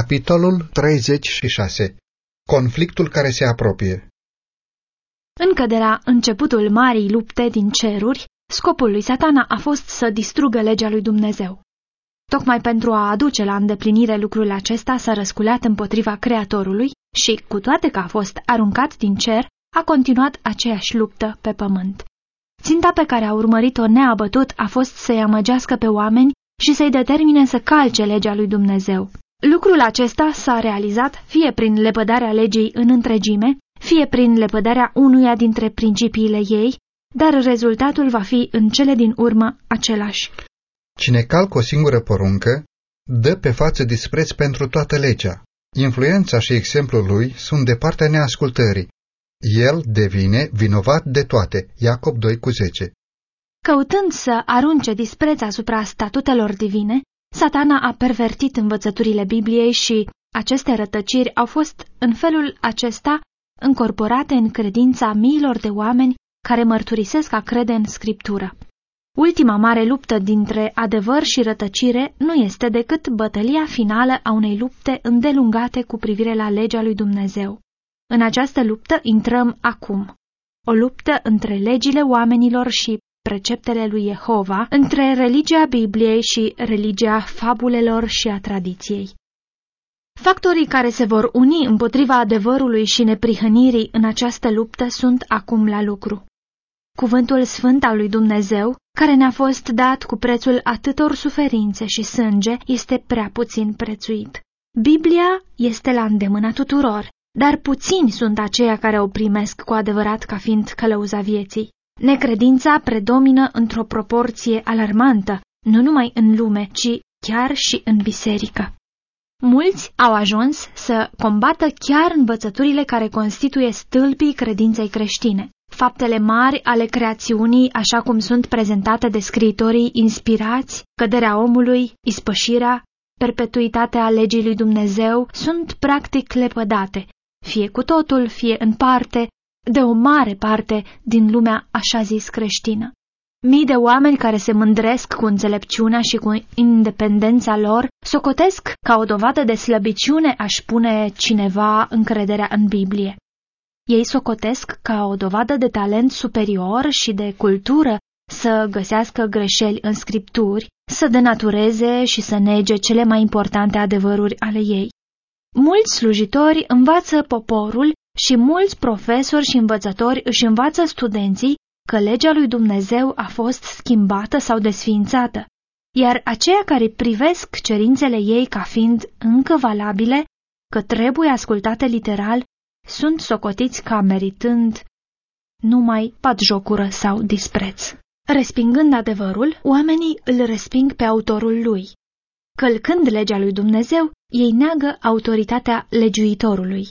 Capitolul 36 Conflictul care se apropie Încă de la începutul marii lupte din ceruri, scopul lui satana a fost să distrugă legea lui Dumnezeu. Tocmai pentru a aduce la îndeplinire lucrul acesta s-a răsculat împotriva Creatorului și, cu toate că a fost aruncat din cer, a continuat aceeași luptă pe pământ. Ținta pe care a urmărit-o neabătut a fost să-i amăgească pe oameni și să-i determine să calce legea lui Dumnezeu. Lucrul acesta s-a realizat fie prin lepădarea legii în întregime, fie prin lepădarea unuia dintre principiile ei, dar rezultatul va fi în cele din urmă același. Cine calcă o singură poruncă, dă pe față dispreț pentru toată legea. Influența și exemplul lui sunt de partea neascultării. El devine vinovat de toate. Iacob 2 cu 10 Căutând să arunce dispreț asupra statutelor divine, satana a pervertit învățăturile Bibliei și aceste rătăciri au fost în felul acesta încorporate în credința miilor de oameni care mărturisesc a crede în Scriptură. Ultima mare luptă dintre adevăr și rătăcire nu este decât bătălia finală a unei lupte îndelungate cu privire la legea lui Dumnezeu. În această luptă intrăm acum. O luptă între legile oamenilor și preceptele lui Jehova, între religia Bibliei și religia fabulelor și a tradiției. Factorii care se vor uni împotriva adevărului și neprihănirii în această luptă sunt acum la lucru. Cuvântul sfânt al lui Dumnezeu, care ne-a fost dat cu prețul atâtor suferințe și sânge, este prea puțin prețuit. Biblia este la îndemâna tuturor, dar puțini sunt aceia care o primesc cu adevărat ca fiind călăuza vieții. Necredința predomină într-o proporție alarmantă, nu numai în lume, ci chiar și în biserică. Mulți au ajuns să combată chiar învățăturile care constituie stâlpii credinței creștine. Faptele mari ale creațiunii, așa cum sunt prezentate de scriitorii inspirați, căderea omului, ispășirea, perpetuitatea legii lui Dumnezeu, sunt practic lepădate, fie cu totul, fie în parte, de o mare parte din lumea așa zis creștină. Mii de oameni care se mândresc cu înțelepciunea și cu independența lor socotesc ca o dovadă de slăbiciune aș pune cineva încrederea în Biblie. Ei socotesc ca o dovadă de talent superior și de cultură să găsească greșeli în scripturi, să denatureze și să nege cele mai importante adevăruri ale ei. Mulți slujitori învață poporul și mulți profesori și învățători își învață studenții că legea lui Dumnezeu a fost schimbată sau desființată, iar aceia care privesc cerințele ei ca fiind încă valabile, că trebuie ascultate literal, sunt socotiți ca meritând numai patjocură sau dispreț. Respingând adevărul, oamenii îl resping pe autorul lui. Călcând legea lui Dumnezeu, ei neagă autoritatea legiuitorului.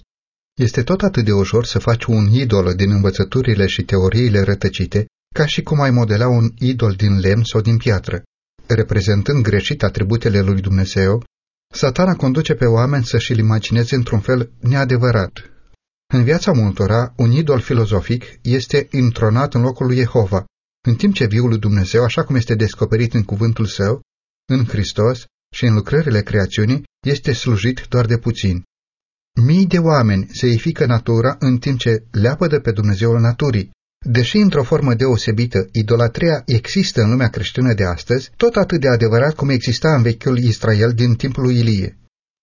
Este tot atât de ușor să faci un idol din învățăturile și teoriile rătăcite, ca și cum ai modela un idol din lemn sau din piatră. Reprezentând greșit atributele lui Dumnezeu, satana conduce pe oameni să-și-l imagineze într-un fel neadevărat. În viața multora, un idol filozofic este intronat în locul lui Jehova, în timp ce viul lui Dumnezeu, așa cum este descoperit în cuvântul său, în Hristos și în lucrările creațiunii, este slujit doar de puțini. Mii de oameni seifică natura în timp ce leapă de pe Dumnezeul naturii. Deși într-o formă deosebită, idolatria există în lumea creștină de astăzi, tot atât de adevărat cum exista în vechiul Israel din timpul lui Ilie.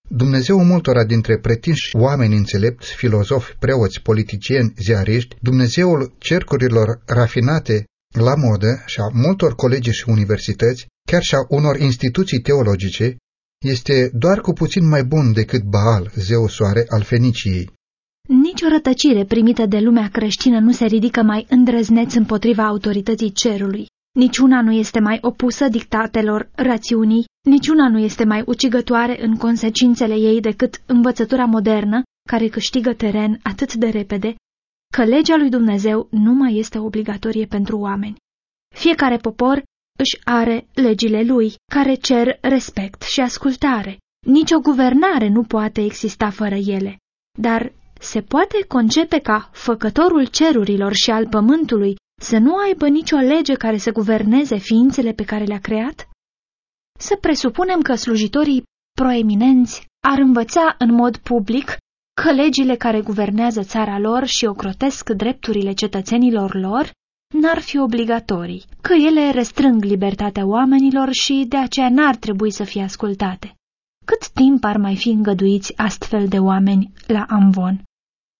Dumnezeul multora dintre pretinși oameni înțelepți, filozofi, preoți, politicieni, ziariști, Dumnezeul cercurilor rafinate la modă și a multor colegi și universități, chiar și a unor instituții teologice, este doar cu puțin mai bun decât Baal, zeu soare al Feniciei. Nici o rătăcire primită de lumea creștină nu se ridică mai îndrăzneț împotriva autorității cerului. Niciuna nu este mai opusă dictatelor rațiunii, niciuna nu este mai ucigătoare în consecințele ei decât învățătura modernă, care câștigă teren atât de repede, că legea lui Dumnezeu nu mai este obligatorie pentru oameni. Fiecare popor își are legile lui, care cer respect și ascultare. Nici o guvernare nu poate exista fără ele. Dar se poate concepe ca făcătorul cerurilor și al pământului să nu aibă nicio lege care să guverneze ființele pe care le-a creat? Să presupunem că slujitorii proeminenți ar învăța în mod public că legile care guvernează țara lor și ocrotesc drepturile cetățenilor lor n-ar fi obligatorii, că ele restrâng libertatea oamenilor și de aceea n-ar trebui să fie ascultate. Cât timp ar mai fi îngăduiți astfel de oameni la Amvon?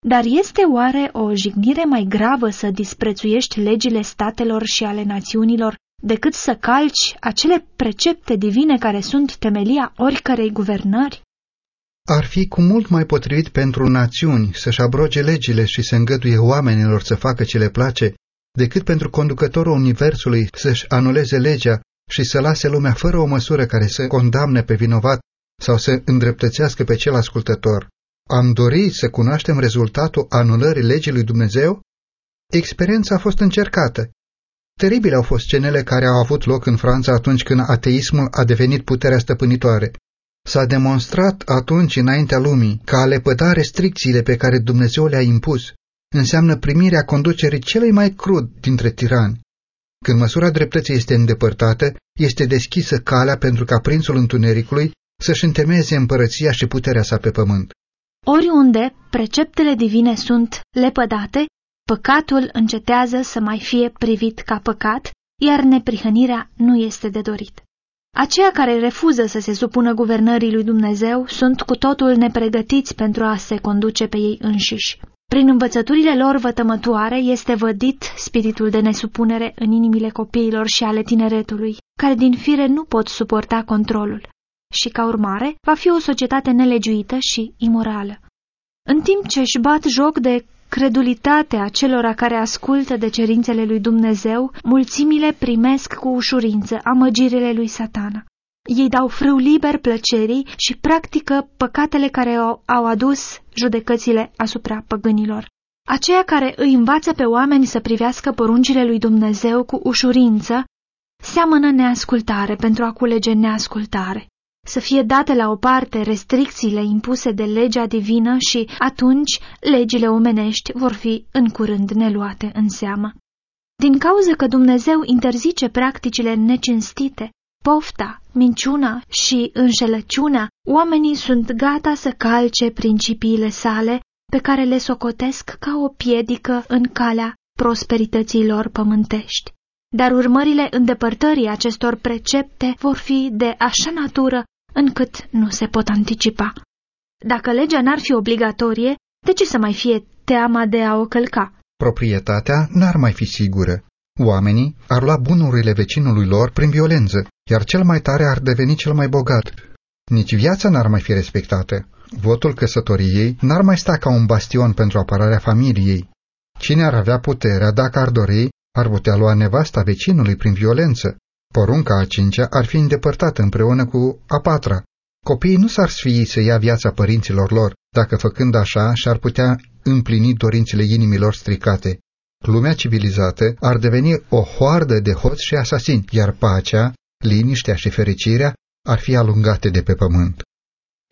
Dar este oare o jignire mai gravă să disprețuiești legile statelor și ale națiunilor decât să calci acele precepte divine care sunt temelia oricărei guvernări? Ar fi cu mult mai potrivit pentru națiuni să-și abroge legile și să îngăduie oamenilor să facă ce le place, decât pentru conducătorul Universului să-și anuleze legea și să lase lumea fără o măsură care să condamne pe vinovat sau să îndreptățească pe cel ascultător. Am dorit să cunoaștem rezultatul anulării legii lui Dumnezeu? Experiența a fost încercată. Teribile au fost scenele care au avut loc în Franța atunci când ateismul a devenit puterea stăpânitoare. S-a demonstrat atunci înaintea lumii că a lepăda restricțiile pe care Dumnezeu le-a impus înseamnă primirea conducerii celei mai crud dintre tirani. Când măsura dreptății este îndepărtată, este deschisă calea pentru ca prințul întunericului să-și întemeieze împărăția și puterea sa pe pământ. Oriunde preceptele divine sunt lepădate, păcatul încetează să mai fie privit ca păcat, iar neprihănirea nu este de dorit. Aceia care refuză să se supună guvernării lui Dumnezeu sunt cu totul nepregătiți pentru a se conduce pe ei înșiși. Prin învățăturile lor vătămătoare este vădit spiritul de nesupunere în inimile copiilor și ale tineretului, care din fire nu pot suporta controlul și, ca urmare, va fi o societate nelegiuită și imorală. În timp ce își bat joc de credulitatea celor care ascultă de cerințele lui Dumnezeu, mulțimile primesc cu ușurință amăgirile lui satana. Ei dau frâu liber plăcerii și practică păcatele care au adus judecățile asupra păgânilor. Aceia care îi învață pe oameni să privească poruncile lui Dumnezeu cu ușurință, seamănă neascultare pentru a culege neascultare să fie date la o parte restricțiile impuse de legea divină și atunci legile omenești vor fi în curând neluate în seamă. Din cauza că Dumnezeu interzice practicile necinstite, pofta, minciuna și înșelăciunea, oamenii sunt gata să calce principiile sale pe care le socotesc ca o piedică în calea prosperității lor pământești. Dar urmările îndepărtării acestor precepte vor fi de așa natură încât nu se pot anticipa. Dacă legea n-ar fi obligatorie, de ce să mai fie teama de a o călca? Proprietatea n-ar mai fi sigură. Oamenii ar lua bunurile vecinului lor prin violență, iar cel mai tare ar deveni cel mai bogat. Nici viața n-ar mai fi respectată. Votul căsătoriei n-ar mai sta ca un bastion pentru apărarea familiei. Cine ar avea puterea, dacă ar dori, ar putea lua nevasta vecinului prin violență. Porunca a cincea ar fi îndepărtată împreună cu a patra. Copiii nu s-ar sfii să ia viața părinților lor, dacă făcând așa și-ar putea împlini dorințele inimilor stricate. Lumea civilizată ar deveni o hoardă de hoți și asasini, iar pacea, liniștea și fericirea ar fi alungate de pe pământ.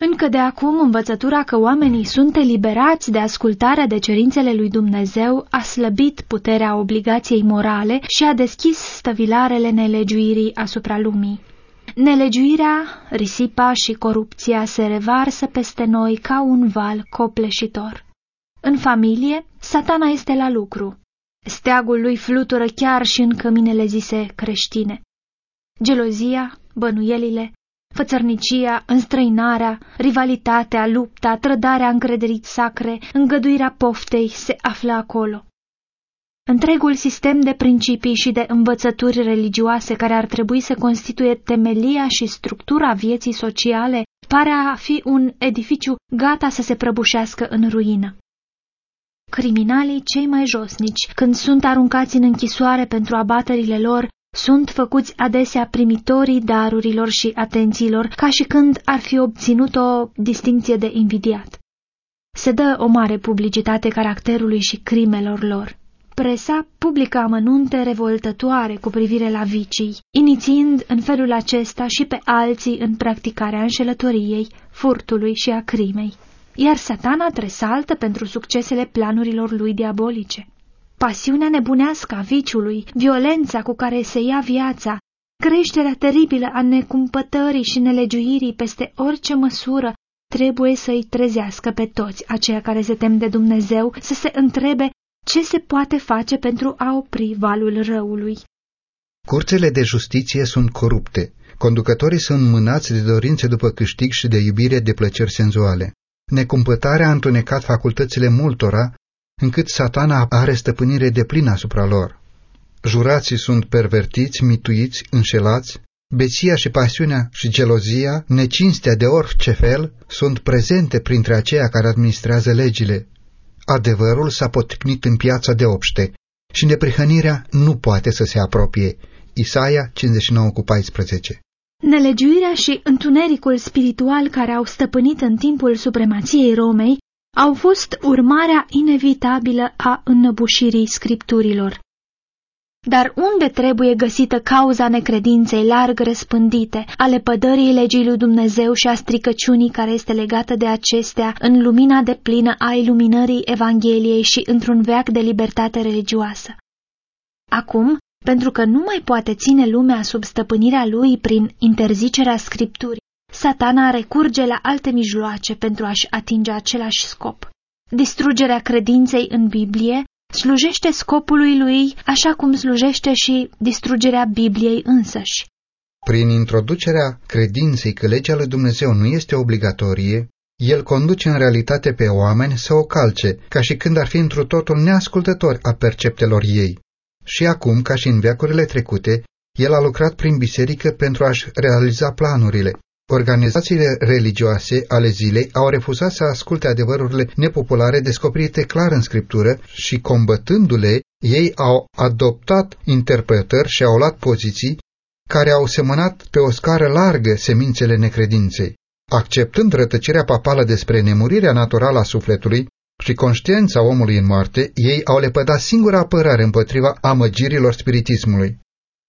Încă de acum învățătura că oamenii sunt eliberați de ascultarea de cerințele lui Dumnezeu a slăbit puterea obligației morale și a deschis stăvilarele nelegiuirii asupra lumii. Nelegiuirea, risipa și corupția se revarsă peste noi ca un val copleșitor. În familie, satana este la lucru. Steagul lui flutură chiar și în căminele zise creștine. Gelozia, bănuielile, fățărnicia, înstrăinarea, rivalitatea, lupta, trădarea încrederii sacre, îngăduirea poftei se află acolo. Întregul sistem de principii și de învățături religioase care ar trebui să constituie temelia și structura vieții sociale pare a fi un edificiu gata să se prăbușească în ruină. Criminalii cei mai josnici, când sunt aruncați în închisoare pentru abaterile lor, sunt făcuți adesea primitorii darurilor și atențiilor, ca și când ar fi obținut o distinție de invidiat. Se dă o mare publicitate caracterului și crimelor lor. Presa publică amănunte revoltătoare cu privire la vicii, inițiind în felul acesta și pe alții în practicarea înșelătoriei, furtului și a crimei. Iar satana tresaltă pentru succesele planurilor lui diabolice pasiunea nebunească a viciului, violența cu care se ia viața, creșterea teribilă a necumpătării și nelegiuirii peste orice măsură, trebuie să-i trezească pe toți aceia care se tem de Dumnezeu să se întrebe ce se poate face pentru a opri valul răului. Curțele de justiție sunt corupte, conducătorii sunt mânați de dorințe după câștig și de iubire de plăceri senzuale. Necumpătarea a întunecat facultățile multora, încât satana are stăpânire de plină asupra lor. Jurații sunt pervertiți, mituiți, înșelați, beția și pasiunea și gelozia, necinstea de orice fel, sunt prezente printre aceia care administrează legile. Adevărul s-a poticnit în piața de obște și neprihănirea nu poate să se apropie. Isaia 59 cu 14 Nelegiuirea și întunericul spiritual care au stăpânit în timpul supremației Romei au fost urmarea inevitabilă a înnăbușirii scripturilor. Dar unde trebuie găsită cauza necredinței larg răspândite, ale pădării legii lui Dumnezeu și a stricăciunii care este legată de acestea în lumina de plină a iluminării Evangheliei și într-un veac de libertate religioasă? Acum, pentru că nu mai poate ține lumea sub stăpânirea lui prin interzicerea scripturii, satana recurge la alte mijloace pentru a-și atinge același scop. Distrugerea credinței în Biblie slujește scopului lui așa cum slujește și distrugerea Bibliei însăși. Prin introducerea credinței că legea lui Dumnezeu nu este obligatorie, el conduce în realitate pe oameni să o calce, ca și când ar fi întru totul neascultători a perceptelor ei. Și acum, ca și în veacurile trecute, el a lucrat prin biserică pentru a-și realiza planurile. Organizațiile religioase ale zilei au refuzat să asculte adevărurile nepopulare descoperite clar în scriptură și, combătându-le, ei au adoptat interpretări și au luat poziții care au semănat pe o scară largă semințele necredinței. Acceptând rătăcirea papală despre nemurirea naturală a sufletului, și conștiința omului în moarte, ei au lepădat singura apărare împotriva amăgirilor spiritismului.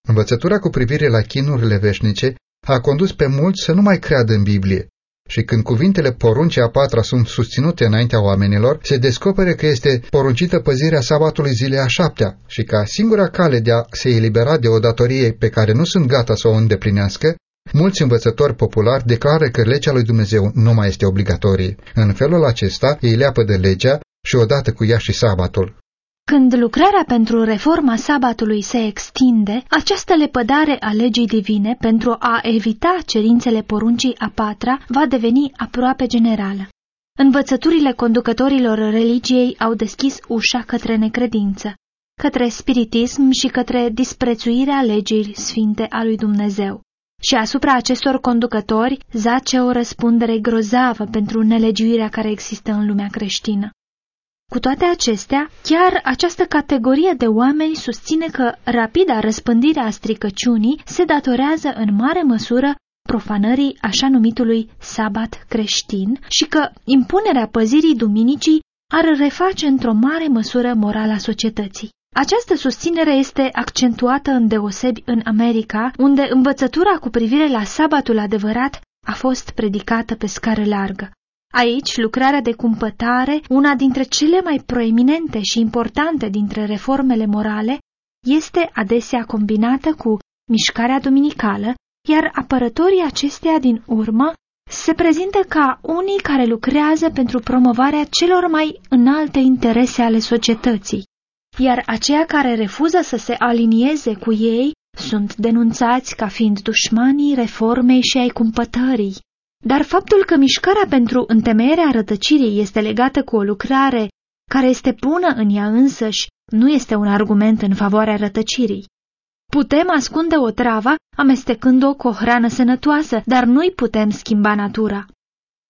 Învățătura cu privire la chinurile veșnice a condus pe mulți să nu mai creadă în Biblie, și când cuvintele poruncii a patra sunt susținute înaintea oamenilor, se descopere că este poruncită păzirea sabatului zilei a șaptea și ca singura cale de a se elibera de o datorie pe care nu sunt gata să o îndeplinească, Mulți învățători populari declară că legea lui Dumnezeu nu mai este obligatorie. În felul acesta, ei leapă de legea și odată cu ea și sabatul. Când lucrarea pentru reforma sabatului se extinde, această lepădare a legii divine pentru a evita cerințele poruncii a patra va deveni aproape generală. Învățăturile conducătorilor religiei au deschis ușa către necredință, către spiritism și către disprețuirea legii sfinte a lui Dumnezeu și asupra acestor conducători zace o răspundere grozavă pentru nelegiuirea care există în lumea creștină. Cu toate acestea, chiar această categorie de oameni susține că rapida răspândire a stricăciunii se datorează în mare măsură profanării așa numitului sabat creștin și că impunerea păzirii duminicii ar reface într-o mare măsură morala societății. Această susținere este accentuată în deosebi în America, unde învățătura cu privire la sabatul adevărat a fost predicată pe scară largă. Aici, lucrarea de cumpătare, una dintre cele mai proeminente și importante dintre reformele morale, este adesea combinată cu mișcarea duminicală, iar apărătorii acesteia din urmă se prezintă ca unii care lucrează pentru promovarea celor mai înalte interese ale societății iar aceia care refuză să se alinieze cu ei sunt denunțați ca fiind dușmanii reformei și ai cumpătării. Dar faptul că mișcarea pentru întemeierea rătăcirii este legată cu o lucrare care este bună în ea însăși, nu este un argument în favoarea rătăcirii. Putem ascunde o travă amestecând-o cu o hrană sănătoasă, dar nu-i putem schimba natura.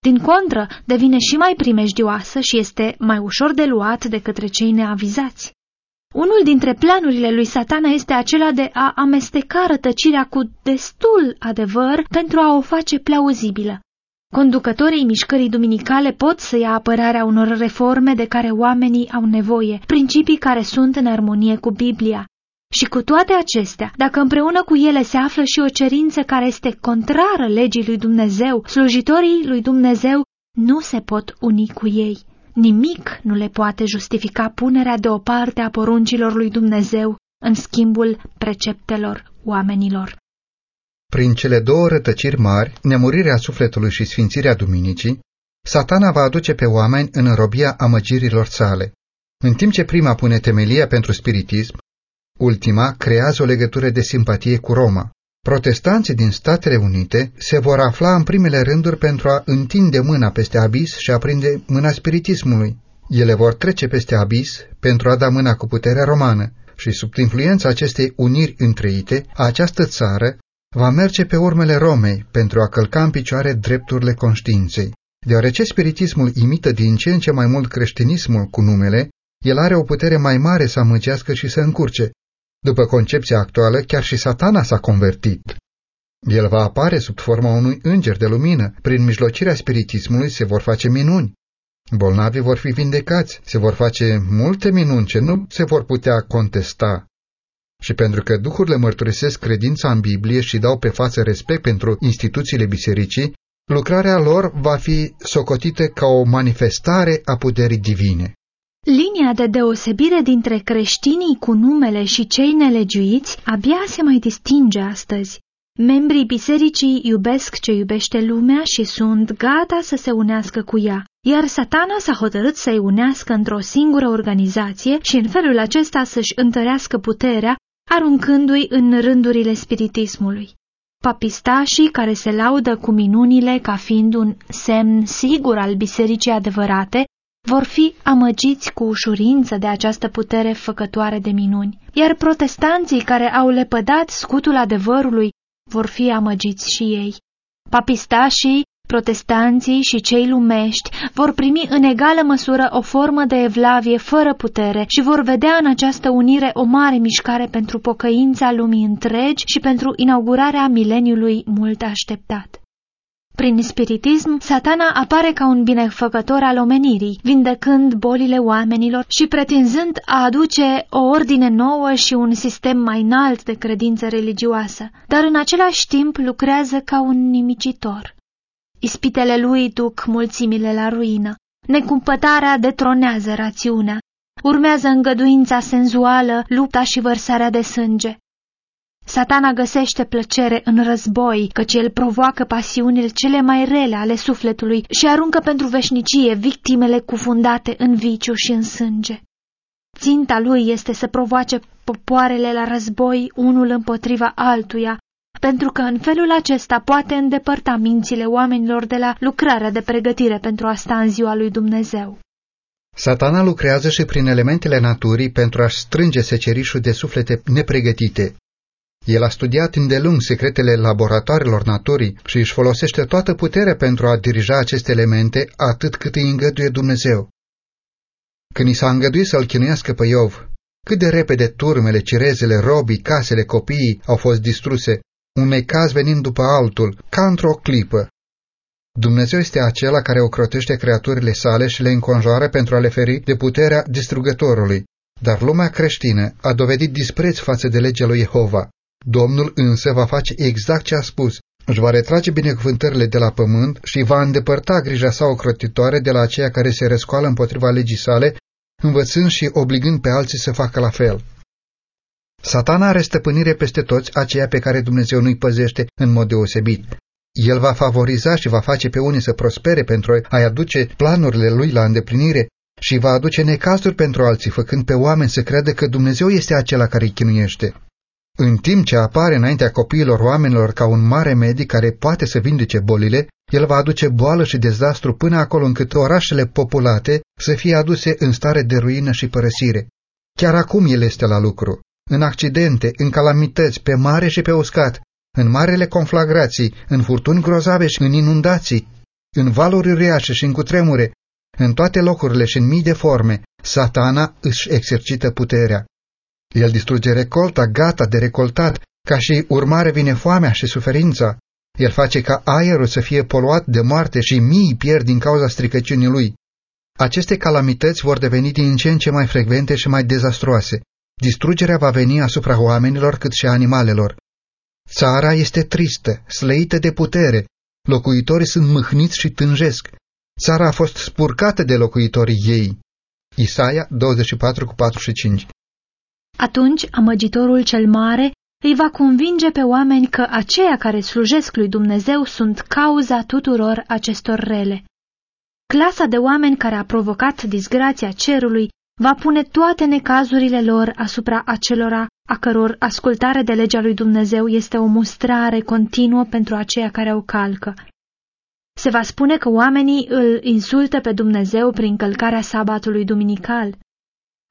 Din contră, devine și mai primejdioasă și este mai ușor de luat de către cei neavizați. Unul dintre planurile lui satana este acela de a amesteca rătăcirea cu destul adevăr pentru a o face plauzibilă. Conducătorii mișcării duminicale pot să ia apărarea unor reforme de care oamenii au nevoie, principii care sunt în armonie cu Biblia. Și cu toate acestea, dacă împreună cu ele se află și o cerință care este contrară legii lui Dumnezeu, slujitorii lui Dumnezeu nu se pot uni cu ei. Nimic nu le poate justifica punerea deoparte a poruncilor lui Dumnezeu în schimbul preceptelor oamenilor. Prin cele două rătăciri mari, nemurirea sufletului și sfințirea duminicii, satana va aduce pe oameni în robia amăgirilor sale. În timp ce prima pune temelia pentru spiritism, ultima creează o legătură de simpatie cu Roma. Protestanții din Statele Unite se vor afla în primele rânduri pentru a întinde mâna peste abis și a prinde mâna spiritismului. Ele vor trece peste abis pentru a da mâna cu puterea romană și sub influența acestei uniri întreite, această țară va merge pe urmele Romei pentru a călca în picioare drepturile conștiinței. Deoarece spiritismul imită din ce în ce mai mult creștinismul cu numele, el are o putere mai mare să amăgească și să încurce. După concepția actuală, chiar și satana s-a convertit. El va apare sub forma unui înger de lumină. Prin mijlocirea spiritismului se vor face minuni. Bolnavii vor fi vindecați, se vor face multe minuni ce nu se vor putea contesta. Și pentru că duhurile mărturisesc credința în Biblie și dau pe față respect pentru instituțiile bisericii, lucrarea lor va fi socotită ca o manifestare a puterii divine. Linia de deosebire dintre creștinii cu numele și cei nelegiuiți abia se mai distinge astăzi. Membrii bisericii iubesc ce iubește lumea și sunt gata să se unească cu ea, iar satana s-a hotărât să-i unească într-o singură organizație și în felul acesta să-și întărească puterea, aruncându-i în rândurile spiritismului. Papistașii care se laudă cu minunile ca fiind un semn sigur al bisericii adevărate vor fi amăgiți cu ușurință de această putere făcătoare de minuni, iar protestanții care au lepădat scutul adevărului vor fi amăgiți și ei. Papistașii, protestanții și cei lumești vor primi în egală măsură o formă de evlavie fără putere și vor vedea în această unire o mare mișcare pentru pocăința lumii întregi și pentru inaugurarea mileniului mult așteptat. Prin spiritism, satana apare ca un binefăcător al omenirii, vindecând bolile oamenilor și pretinzând a aduce o ordine nouă și un sistem mai înalt de credință religioasă, dar în același timp lucrează ca un nimicitor. Ispitele lui duc mulțimile la ruină, necumpătarea detronează rațiunea, urmează îngăduința senzuală, lupta și vărsarea de sânge. Satana găsește plăcere în război, căci el provoacă pasiunile cele mai rele ale sufletului și aruncă pentru veșnicie victimele cufundate în viciu și în sânge. Ținta lui este să provoace popoarele la război unul împotriva altuia, pentru că în felul acesta poate îndepărta mințile oamenilor de la lucrarea de pregătire pentru a sta în ziua lui Dumnezeu. Satana lucrează și prin elementele naturii pentru a strânge secerișul de suflete nepregătite, el a studiat îndelung secretele laboratoarelor naturii și își folosește toată puterea pentru a dirija aceste elemente atât cât îi îngăduie Dumnezeu. Când i s-a îngăduit să-l chinuiască pe Iov, cât de repede turmele, cirezele, robii, casele, copiii au fost distruse, un necaz venind după altul, ca într-o clipă. Dumnezeu este acela care ocrotește creaturile sale și le înconjoară pentru a le feri de puterea distrugătorului. Dar lumea creștină a dovedit dispreț față de legea lui Jehova. Domnul însă va face exact ce a spus, își va retrage binecuvântările de la pământ și va îndepărta grija sa ocrotitoare de la aceia care se răscoală împotriva legii sale, învățând și obligând pe alții să facă la fel. Satana are stăpânire peste toți aceia pe care Dumnezeu nu-i păzește în mod deosebit. El va favoriza și va face pe unii să prospere pentru a-i aduce planurile lui la îndeplinire și va aduce necazuri pentru alții, făcând pe oameni să creadă că Dumnezeu este acela care îi chinuiește. În timp ce apare înaintea copiilor oamenilor ca un mare medic care poate să vindece bolile, el va aduce boală și dezastru până acolo încât orașele populate să fie aduse în stare de ruină și părăsire. Chiar acum el este la lucru, în accidente, în calamități, pe mare și pe uscat, în marele conflagrații, în furtuni grozave și în inundații, în valuri uriașe și în cutremure, în toate locurile și în mii de forme, satana își exercită puterea. El distruge recolta gata de recoltat, ca și urmare vine foamea și suferința. El face ca aerul să fie poluat de moarte și mii pierd din cauza stricăciunii lui. Aceste calamități vor deveni din ce în ce mai frecvente și mai dezastroase. Distrugerea va veni asupra oamenilor cât și animalelor. Țara este tristă, slăită de putere, locuitorii sunt mâhniți și tânjesc. Țara a fost spurcată de locuitorii ei. Isaia 24 cu 45 atunci amăgitorul cel mare îi va convinge pe oameni că aceia care slujesc lui Dumnezeu sunt cauza tuturor acestor rele. clasa de oameni care a provocat disgrația cerului va pune toate necazurile lor asupra acelora a căror ascultare de legea lui Dumnezeu este o mustrare continuă pentru aceia care o calcă. Se va spune că oamenii îl insultă pe Dumnezeu prin călcarea sabatului duminical,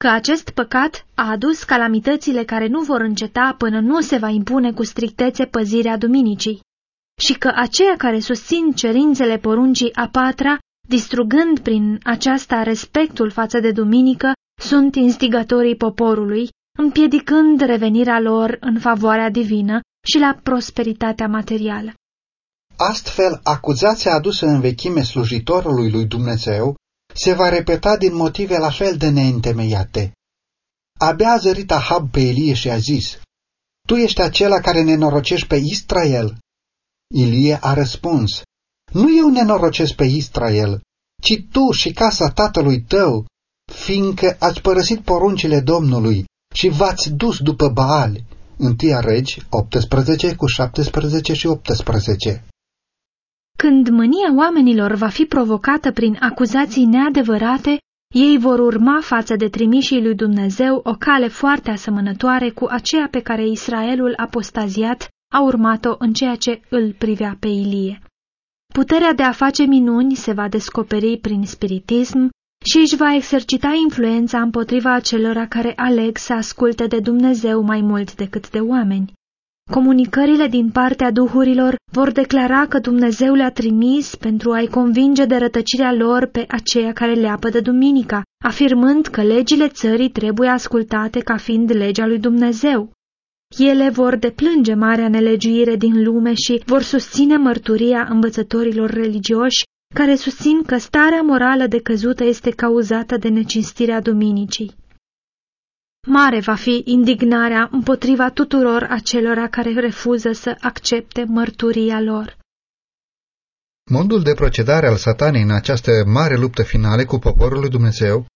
că acest păcat a adus calamitățile care nu vor înceta până nu se va impune cu strictețe păzirea duminicii, și că aceia care susțin cerințele poruncii a patra, distrugând prin aceasta respectul față de duminică, sunt instigatorii poporului, împiedicând revenirea lor în favoarea divină și la prosperitatea materială. Astfel, acuzația adusă în vechime slujitorului lui Dumnezeu se va repeta din motive la fel de neîntemeiate. Abia a zărit Ahab pe Elie și a zis, Tu ești acela care nenorocești pe Israel? Ilie a răspuns, Nu eu nenorocesc pe Israel, ci tu și casa tatălui tău, fiindcă ați părăsit poruncile Domnului și v-ați dus după Baal. 1 Regi 18 cu 17 și 18 Când mânia oamenilor va fi provocată prin acuzații neadevărate, ei vor urma față de trimișii lui Dumnezeu o cale foarte asemănătoare cu aceea pe care Israelul apostaziat a urmat-o în ceea ce îl privea pe Ilie. Puterea de a face minuni se va descoperi prin spiritism, și își va exercita influența împotriva acelora care aleg să asculte de Dumnezeu mai mult decât de oameni. Comunicările din partea duhurilor vor declara că Dumnezeu le-a trimis pentru a-i convinge de rătăcirea lor pe aceia care leapă de duminica, afirmând că legile țării trebuie ascultate ca fiind legea lui Dumnezeu. Ele vor deplânge marea nelegiuire din lume și vor susține mărturia învățătorilor religioși care susțin că starea morală decăzută este cauzată de necinstirea duminicii. Mare va fi indignarea împotriva tuturor acelora care refuză să accepte mărturia lor. Modul de procedare al satanei în această mare luptă finale cu poporul lui Dumnezeu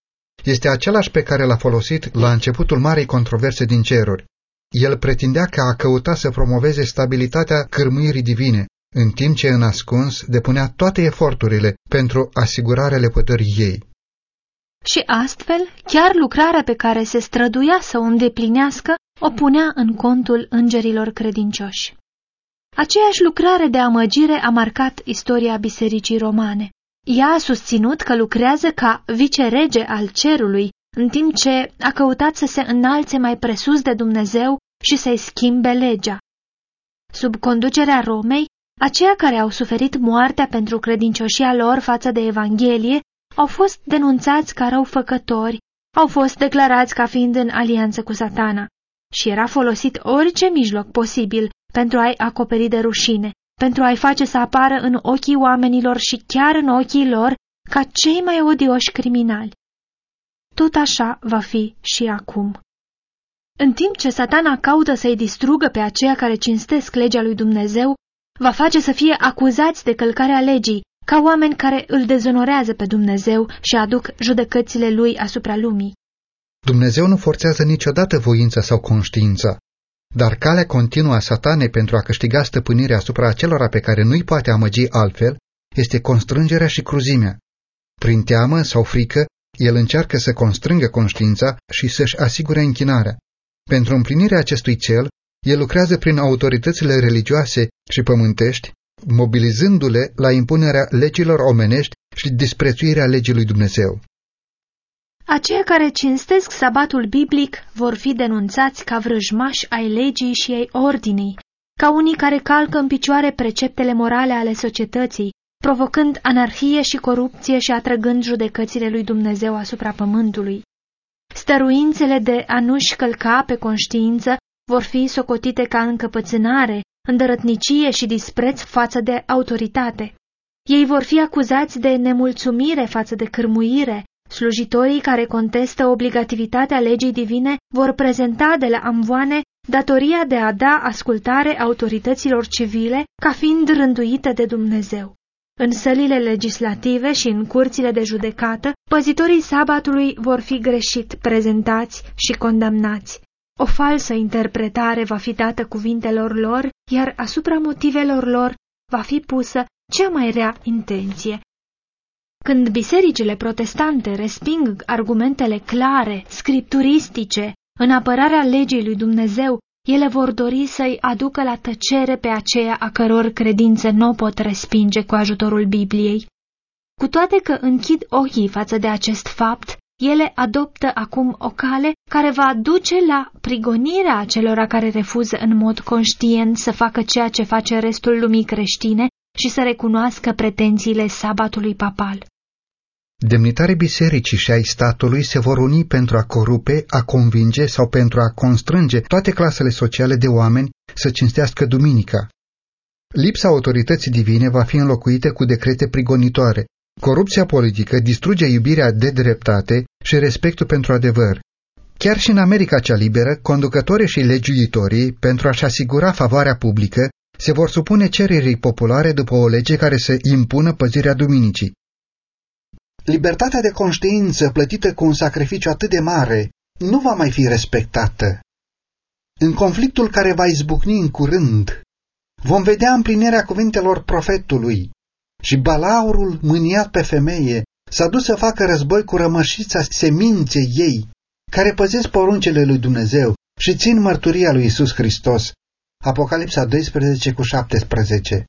este același pe care l-a folosit la începutul marei controverse din ceruri. El pretindea că a căutat să promoveze stabilitatea cârmuirii divine, în timp ce în ascuns depunea toate eforturile pentru asigurarea lepădării ei. Și astfel, chiar lucrarea pe care se străduia să o îndeplinească, o punea în contul îngerilor credincioși. Aceeași lucrare de amăgire a marcat istoria Bisericii Romane. Ea a susținut că lucrează ca vicerege al cerului, în timp ce a căutat să se înalțe mai presus de Dumnezeu și să-i schimbe legea. Sub conducerea Romei, Aceia care au suferit moartea pentru credincioșia lor față de Evanghelie au fost denunțați ca răufăcători, au fost declarați ca fiind în alianță cu satana și era folosit orice mijloc posibil pentru a-i acoperi de rușine, pentru a-i face să apară în ochii oamenilor și chiar în ochii lor ca cei mai odioși criminali. Tot așa va fi și acum. În timp ce satana caută să-i distrugă pe aceia care cinstesc legea lui Dumnezeu, va face să fie acuzați de călcarea legii, ca oameni care îl dezonorează pe Dumnezeu și aduc judecățile lui asupra lumii. Dumnezeu nu forțează niciodată voința sau conștiința, dar calea continuă a satanei pentru a câștiga stăpânirea asupra acelora pe care nu-i poate amăgi altfel este constrângerea și cruzimea. Prin teamă sau frică, el încearcă să constrângă conștiința și să-și asigure închinarea. Pentru împlinirea acestui cel, el lucrează prin autoritățile religioase și pământești, mobilizându-le la impunerea legilor omenești și disprețuirea legii lui Dumnezeu. Aceia care cinstesc sabatul biblic vor fi denunțați ca vrăjmași ai legii și ai ordinii, ca unii care calcă în picioare preceptele morale ale societății, provocând anarhie și corupție și atrăgând judecățile lui Dumnezeu asupra pământului. Stăruințele de a nu-și călca pe conștiință vor fi socotite ca încăpățânare, îndărătnicie și dispreț față de autoritate. Ei vor fi acuzați de nemulțumire față de cârmuire, slujitorii care contestă obligativitatea legii divine vor prezenta de la amvoane datoria de a da ascultare autorităților civile ca fiind rânduite de Dumnezeu. În sălile legislative și în curțile de judecată, păzitorii sabatului vor fi greșit prezentați și condamnați. O falsă interpretare va fi dată cuvintelor lor, iar asupra motivelor lor va fi pusă cea mai rea intenție. Când bisericile protestante resping argumentele clare, scripturistice, în apărarea legii lui Dumnezeu, ele vor dori să-i aducă la tăcere pe aceea a căror credințe nu pot respinge cu ajutorul Bibliei. Cu toate că închid ochii față de acest fapt, ele adoptă acum o cale care va duce la prigonirea acelora care refuză în mod conștient să facă ceea ce face restul lumii creștine și să recunoască pretențiile sabatului papal. Demnitarii bisericii și ai statului se vor uni pentru a corupe, a convinge sau pentru a constrânge toate clasele sociale de oameni să cinstească duminica. Lipsa autorității divine va fi înlocuită cu decrete prigonitoare. Corupția politică distruge iubirea de dreptate și respectul pentru adevăr. Chiar și în America cea liberă, conducătorii și legiuitorii, pentru a-și asigura favoarea publică, se vor supune cererii populare după o lege care să impună păzirea duminicii. Libertatea de conștiință plătită cu un sacrificiu atât de mare nu va mai fi respectată. În conflictul care va izbucni în curând, vom vedea împlinirea cuvintelor profetului și balaurul mâniat pe femeie s-a dus să facă război cu rămășița seminței ei, care păzesc poruncele lui Dumnezeu și țin mărturia lui Isus Hristos. Apocalipsa 12 cu 17